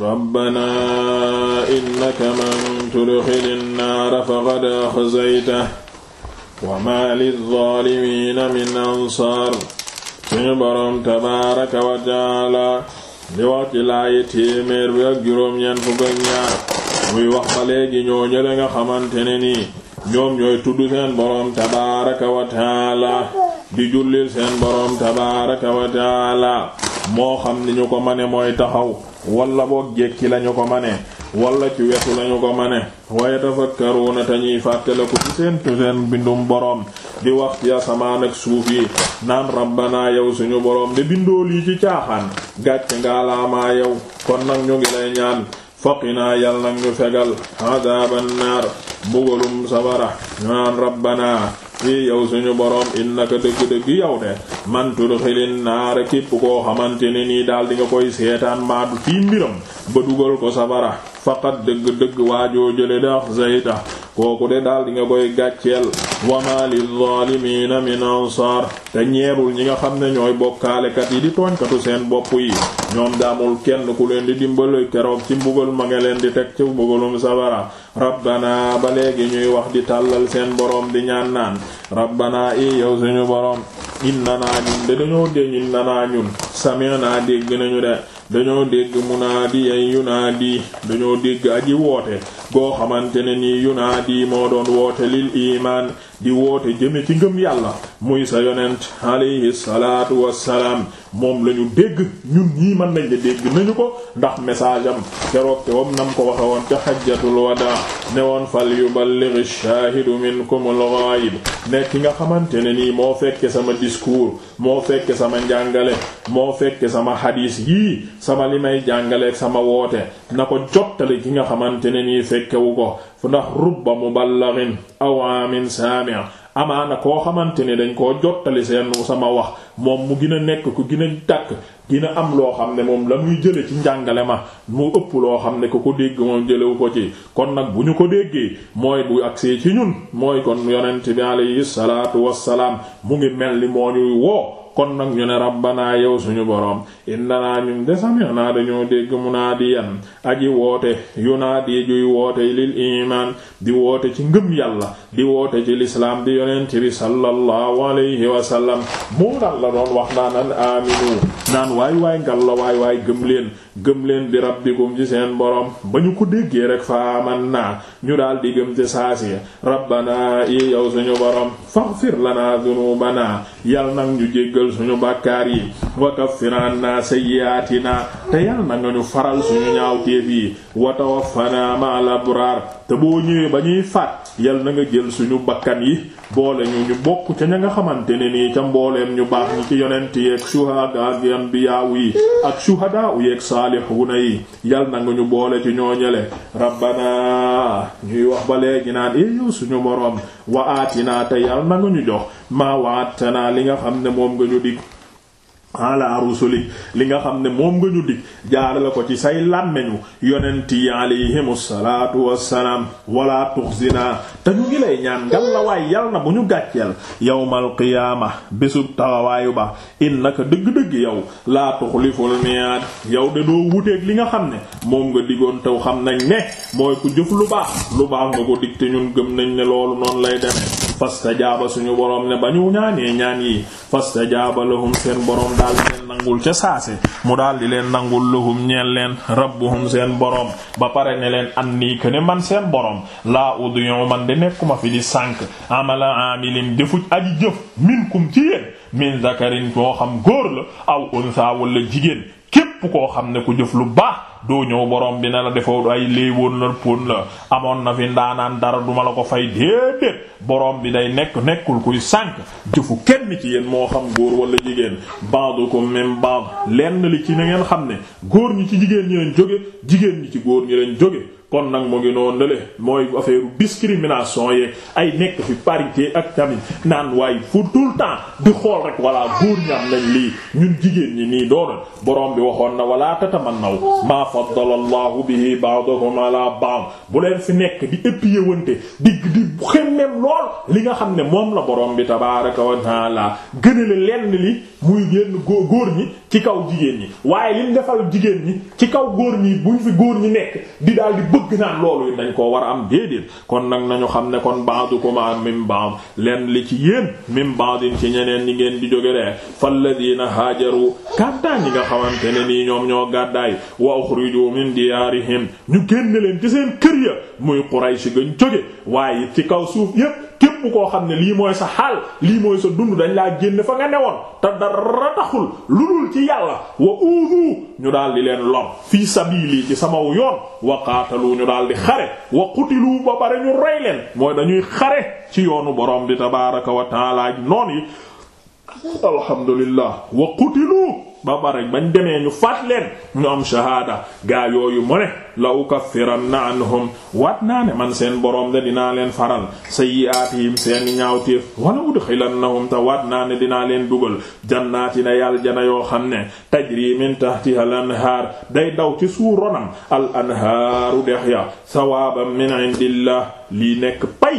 rabbana innaka man tudxil nnaara faqad axzaytah wa ma lilzaalimiina min ansaar suñu boroom tabaaraka wa taala di wax ci laaye téeméer bi ak juróom-ñeent fukk ak ñaar muy wax ba léegi ñoo ñële nga xamante ne nii ñoom ñooy tudd seen boroom tabaaraka wa taala di jullil seen boroom tabaaraka wa taala moo xam ni ñu ko mane mooy taxaw wala boog jekki lañu ko mane wala ci wetu lañu ko mane wa yatafakkaruuna te ñuy fàttaliku ci seen tu seen bindum boroom di wax ci asamaan ak suuf yi naan rabbanaa yow suñu boroom de bindoo lii ci caaxaan gàcce nga laamaa yow kon nag ñu ngi lay ñaan faqinaa yal na nga fegal adaaban naar mbugalum sawara ñu naan rabbanaa fii yow suñu boroom innaka dëgg-dëgg yow de man tudxilin naara képp koo xamante ne nii daal di nga koy seetaan maadu fii mbiram ba dugal ko safara faqat dëgg-dëgg waajoo jële de axzayta kooku de daal di nga koy gàcceel wa ma lizaalimiina min ansaar te ñeerul ñi nga xam ne ñooy bokkaalekat yi di tooñkatu seen bopp yi ñoom daamul kenn ku leen di dimbali keroog ci mbugal ma nga leen di teg ci mbugalum sabara rabbana ba léegi ñuy wax di tàllal seen boroom di ñaan naan rabbana i yow suñu boroom innanaa ñun de dañoo dee innanaa ñun sami'naa dégg nañu de dañoo dégg munaadi yan yunaadi dañoo dégg aji woote goo xamante ne nii yunaadi moo doon woote lil imaan di woote jëme ci ngëm yàlla muy sa yonent alayhi salaatu wassalaam moom la ñu dégg ñun ñii mën nañ de dégg nañu ko ndax message am keroog te wam nam ko waxe woon ca xajjatul wadaa ne woon fal yuballigh ash-shaahidu minkumul ghaayib nekk ki nga xamante ne nii moo fekke sama discours moo fekke sama njàngale moo fekke sama hadis yii sama li may jàngaleeg sama woote na ko jottali ki nga xamante ne nii fekkewu ko fu ndax rubba muballighin aw amin sami' amaana koo xamante ne dañ koo jottali seen sama wax moom mu gën a nekk ku gën a tàkk dina am loo xam ne moom la muy jële ci njàngale ma mu ëpp loo xam ne ku ko dégg moom jëlewu ko ci kon nag bu ñu ko déggee mooy bu agsee ci ñun mooy kon yonent bi alayhi salaatu wassalaam mu ngi mel ni moo ñuy woo kon nag ñu ne rabbanaa yow suñu boroom innanaa ñun de sami'naa dañoo dégg munaadiyan aji woote yunaadi juy woote lil iman di woote ci ngëm yàlla di woote ci lislaam di yonent bi sallallahu alayhi wa sallam moo tax la doon wax naan an aminu naan waay waay ngal la waay waay gëm leen gëm leen bi rabbikum ci seen borom ba ñu ko déggee rek fa man naa ñu daal di gëm ci saasi rabbana yi yow suñu borom faghfir lana dhunubana yal nag ñu jéggal suñu bàkkaar yi wa kaffir anna sayyiatina te yal nag nga ñu faral suñu ñaawteef yi wa tawaffana ma'al abraar te boo ñëwee ba ñuy faat yal na nga jël suñu bakkan yi boole ñu ñu bokk ca ña nga xamante ne nii ca mbooleem ñu baax ñi ci yonent yeeg shuhada ak anbiyaaw yi ak shuhada yeeg saalihuuna yi yal na nga ñu boole ci ñoo ñële rabbana ñuy wax ba léegi naan eh, yow suñu boroom wa aatina te yal na nga ñu jox maa waatana li nga xam ne moom nga ñu dig ala rusulik li nga xam ne moom nga ñu dig jaarale ko ci say làmmeñu yonent yi alayhimu salaatu wassalaam wala tuxzina te ñu ngi lay ñaan ngal la waay yal na bu ñu gàcceel yawmal qiyaama bésub taxawaayu ba innaka dëgg-dëgg yow laa tuxliful miyaad yow de doo wuteeg li nga xam ne moom nga digoon taw xam nañ ne mooy ku jëf lu baax lu baax nga ko dig te ñun gëm nañ ne loolu noonu lay demee fastajaaba suñu boroom ne ba ñu ñaanee ñaan yi fastajaaba lahum seen boroom daal di leen nangul ca saase mu daal di leen nangul lahum ñeel leen rabbuhum seen boroom ba pare ne leen am nii que ne man seen boroom laa udiyu man de nekkuma fi di sànq amala amilin jëfuj aji jëf minkum ci yéen min zakarin koo xam góor la aw unsa wala jigéen képp koo xam ne ku jëf lu baax doo ñëw borom bi na la defoo ay léewoon la pon la amoon na fi ndaanaan dara duma la ko fay déedéet borom bi day nekk nekkul kuy sànk jëfu kenn ci yéen moo xam góor wala jigéen ba'dukum min ba'd lenn li ci na ngeen xam ne góor ñi ci jigéen ñi leen jóge jigéen ñi ci góor ñi leen jóge kon nag mu ngi noonu le mooy affaire discrimination yeeg ay nekk fi parité ak tamit naan waaye fu tout le temps di xool rek voilà góor ñam nañ lii ñun jigéen ñi nii doona borom bi waxoon na wala tatamannaw maa faddala allahu bihi ba'dakum ala ba'd bu leen fi nekk di ëppiyewante di di xemmem lool li nga xam ne moom la borom bi tabaaraka wa taala gënale lenn li muy génn góor góor ñi ci kaw jigéen ñi waaye lim defal jigéen ñi ci kaw góor ñi buñ fi góor ñi nekk di daal di bëgg naan loolu yi dañ koo war a am déedéet kon nag nañu xam ne kon ba'dukum min ba'd leen li ci yéen min ba'din ci ñeneen ñi ngeen di jóge de falladina haajaru gàddaay ñi nga xamante ne nii ñoom ñoo gàddaay wa uxriju min diyaarihim ñu génn leen ci seen kër ya muy Quraysh gañ jóge waaye it ci kaw suuf yépp képp koo xam ne lii mooy sa xaal lii mooy sa dund dañ laa génn fa nga newoon te dara taxul lu dul ci yàlla wa uudu ñu daal di leen lom fii sabili ci sama yoon wa qaatalu ñu daal di xare wa qutilu ba pare ñu rey leen mooy dañuy xare ci yoonu borom bi tabaaraka wa taala noon yi alhamdulillah wa qutilu ba pare bañ demee ñu faat leen ñu am shahada gaa yooyu mu ne la ukaffiranna anhum waat naa ne man seen borom de dinaa leen faral sayyi'aatihim seen ñaawteef wala udxilannahum te waat naa ne dinaa leen dugal jannaati na yàlla jana yoo xam ne tajri min tahtiha al anhaar day daw ci suuf ronam al anhaaru dex ya sawaaban min indillah lii nekk pay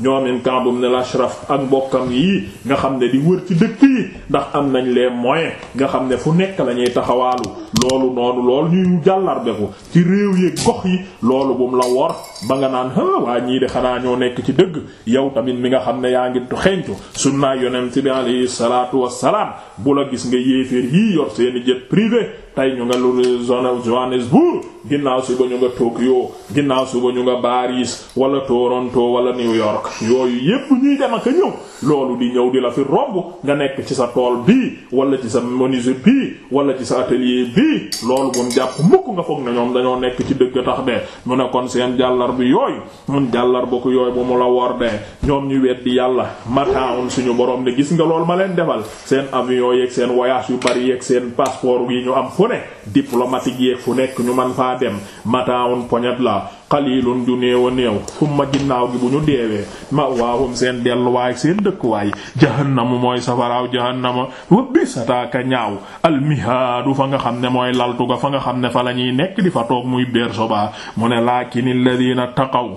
ñoom in Ka'b ibn al-Ashraf ak mbokkam yi nga xam ne di wër ci dëkk yi ndax am nañ les moyens nga xam ne fu nekk la ñuy taxawaalu loolu noonu loolu ñuy jàllarbe ko ci réew yi gox yi loolu bu mu la wor ba nga naan ha waa ñii de xanaa ñoo nekk ci dëgg yow tamit mi nga xam ne yaa ngi xeeñtu sunna yonent bi alayhi salaatu wassalaam bu la gis nga yéeféer yii yor seeni jet privé tey ñu nga lu zone Johannesburg ginnaaw suba ñu nga Tokyo ginnaaw suba ñu nga Paris wala Toronto wala New York yooyu yépp ñuy dem ak a ñëw loolu di ñëw di la fi romb nga nekk ci sa tool bii wala ci sa menuisier bii wala ci sa atelier bii loolu bu jàpp mukk nga foog na ñoom dañoo nekk ci dëgg tax de mu ne kon seen jàllar bi yooyu mun jàllar ba ko yooyu bu mu la wor de ñoom ñu weddi yàlla mataawun suñu borom ne gis nga lool ma leen defal seen avion yeeg seen voyage yu bari yeeg seen passeport yi ñu am fu ne diplomatique yeeg fu nekk ñu man faa dem mataawun poñet la qalilun ju néew a néew summa ginnaaw gi bu ñu deewee ma waahum seen delluwaay seen dëkkuwaay jahannamu mooy safaraaw jahannama wa bisataaka ñaaw almihaadu fa nga xam ne mooy laltu ga fa nga xam ne fa la ñuy nekk di fa toog muy beer soba mu ne laakini alladina taqaw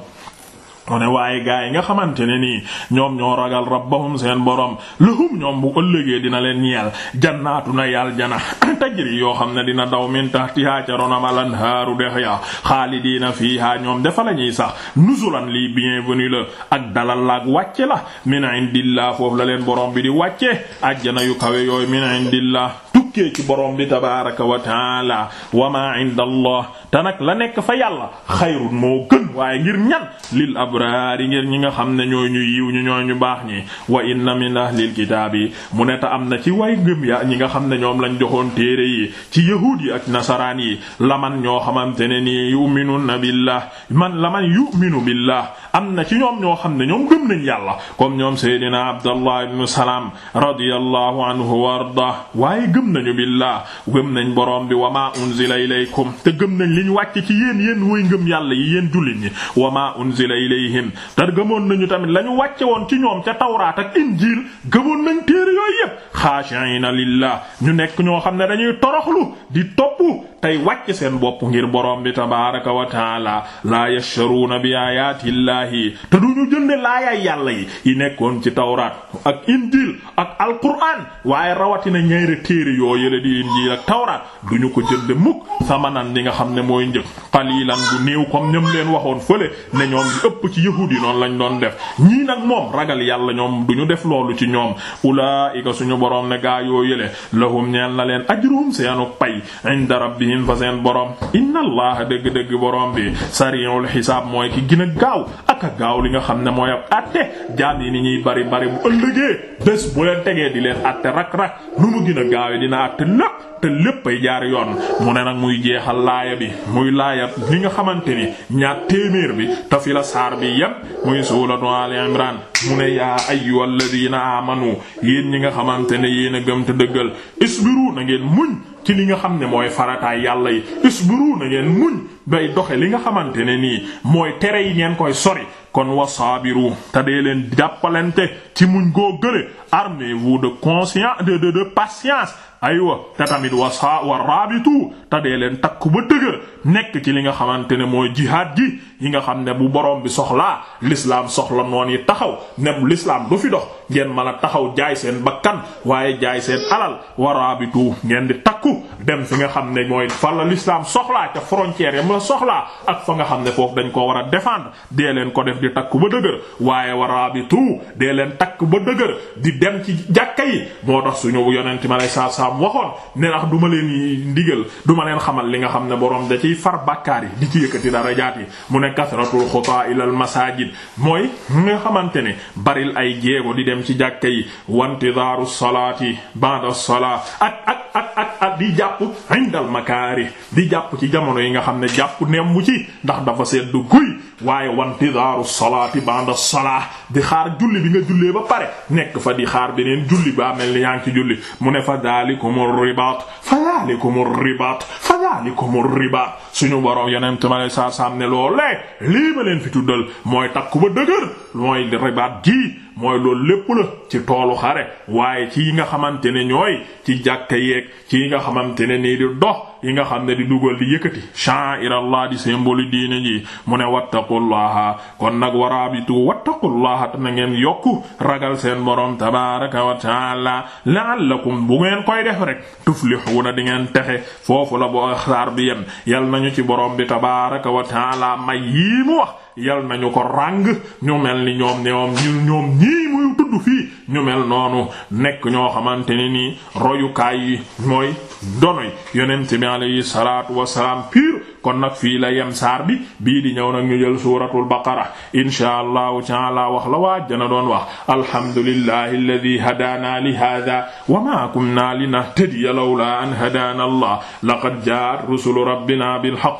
mu ne waaye gaa yi nga xamante ne nii ñoom ñoo ragal rabbahum seen borom lahum ñoom bu ëllëgee dina leen ñeel jannaatu na yàlla jana tajri yoo xam ne dina daw min tahtiha ca ronam al anhaaru dex ya xaalidiina fiiha ñoom dafa la ñuy sax nuzulan lii bienvenue la ak dalal la ak wàcce la min indillah foofu la leen borom bi di wàcce ajjana yu kawe yooyu min indillah tukkee ci borom bi tabaaraka wa taala wa ma inda allah te nag la nekk fa yàlla xayrun moo gën waaye ngir ñan lil abraari ngir ñi nga xam ne ñooy ñu yiw ñu ñooy ñu baax ñi wa inna min ahlil kitaabi mu ne ta am na ci way ngëm ya ñi nga xam ne ñoom lañ joxoon téere yi ci yahuud yi ak nasaraan yi laman ñoo xamante ne nii yu'minuna billah man la man yu'minu billah am na ci ñoom ñoo xam ne ñoom gëm nañ yàlla comme ñoom Seydina Abdallah ibn Salam radiyallahu anhu wa arda waaye gëm nañu billah gëm nañ borom bi wa ma unzila ilaykum te gëm nañ li ñu wàcc ci yéen yéen woy ngëm yàlla yi yéen jullit ñi wa ma unzila ilayhim te gëmoon nañu tamit la ñu wàcce woon ci ñoom ca tawraat ak injiil gëmoon nañ téere yooyu yépp xaashiina lillah ñu nekk ñoo xam ne dañuy toroxlu di topp tey wàcc seen bopp ngir borom bi tabaaraka wa taala laa yashtaruuna bi ayaatillaahi te du ñu jënde laayaay yàlla yi yi nekkoon ci tawraat ak injil ak alquraan waaye rawatina ñeere téere yoo yële di injil ak tawraat du ñu ko jënde mukk samanan li nga xam ne mooy njëg qalilan bu néew comme ñoom leen waxoon fële ne ñoom li ëpp ci yahuud yi noonu lañ doon def ñii nag moom ragal yàlla ñoom du ñu def loolu ci ñoom ulaa'ika suñu borom ne gaa yoo yële lahum ñeel na leen ajruhum seenu pay inda rabbihim fa seen borom inna allaha dëgg-dëgg borom bi sari'ul xisaab mooy ki gën a gaaw ak a gaaw li nga xam ne mooy ab atte jaam yi ni ñuy bari bari bu ëllëgee bés bu leen tegee di leen atte rak-rak nu mu gën a gaawe dina atte lépp te lépp ay jaar yoon mu ne nag muy jeexal laaya bi muy laaya li nga xamante ni ñaar téeméer bi te fi la saar bi yépp muy suuratu Al Imran mu ne yaa ayyuhal ladina amanu yéen ñi nga xamante ne yéen a gëm te dëggal isbiru na ngeen muñ ci li nga xam ne mooy farataay yàlla yi isbiru na ngeen muñ bay doxe li nga xamante ne nii mooy tere yi ngeen koy sori kon wasaabiru te dee leen jàppalante ci muñ goo gële armez-vous de conscience de de de patience aywa te tamit wa saa wa raabitu te dee leen takku ba dëgër nekk ci li nga xamante ne mooy jihaad ji yi nga xam ne bu borom bi soxlaa lislaam soxla noon yi taxaw ne lislaam du fi dox ngeen mën a taxaw jaay seen bakkan waaye jaay seen alal wa raabitu ngeen di takku dem fi nga xam ne mooy fan la l'islam soxlaa ca frontière yam la soxlaa ak fa nga xam ne foofu dañ ko war a défendre dee leen ko def di takk ba dëgër waaye waraabitu dee leen takk ba dëgër di dem ci jàkka yi moo tax suñu yonent ma lay saa saa waxoon ne ndax du ma leen ndigal du ma leen xamal li nga xam ne borom da ciy far bàkkaar yi di ci yëkkati darajaat yi mu ne kasratul xutaa ilal masajid mooy nga xamante ne baril ay jéego di dem ci jàkka yi wantidaaru salaati ba'da salaa ak ak ak ak ak di jàpp indal makaari di jàpp ci jamono yi nga xam ne jàpp nemm ci ndax dafa sedd guy waaye wantidaaru salaati ba'da salaa di xaar julli bi nga jullee ba pare nekk fa di xaar beneen julli ba mel ni yaa ngi ci julli mu ne fa daalikumur ribaat fa daalikumur ribaat fa daalikumur ribaat suñu borom yeneen ma lay saa saam ne loolee lii ma leen fi tuddal mooy takku ba dëgër mooy ribaat gi mooy loolu lépp la ci toolu xare waaye ci yi nga xamante ne ñooy ci jàkka yeeg ci yi nga xamante ne nii di dox yi nga xam ne di dugal di yëkkati sha'irallah di symbole diine ji mu ne wattaqullaha kon nag waraabitu wattaqullaha te na ngeen yokku ragal seen borom tabaraka wa taala la'allakum bu ngeen koy def rek tuflihuna di ngeen texe foofu la boo xaar bi yem yal nañu ci borom bi tabaraka wa taala may yii mu wax yal nañu ko ràng ñu mel ni ñoom ñoom ñoom ñii muy tudd fii ñu mel noonu nekk ñoo xamante ne nii royukaay yi mooy donoy yonent bi alayhi salaatu wasalaam piir kon nag fii la yem saar bi bii di ñëw nag ñu jël suuratul baqara inshaa allahu taala wax la waa jana doon wax alhamdulillahi alladhi hadaana li hada wa ma kunna linahtadiya lawla an hadaana allah laqad jaa'at rusulu rabbina bil haqq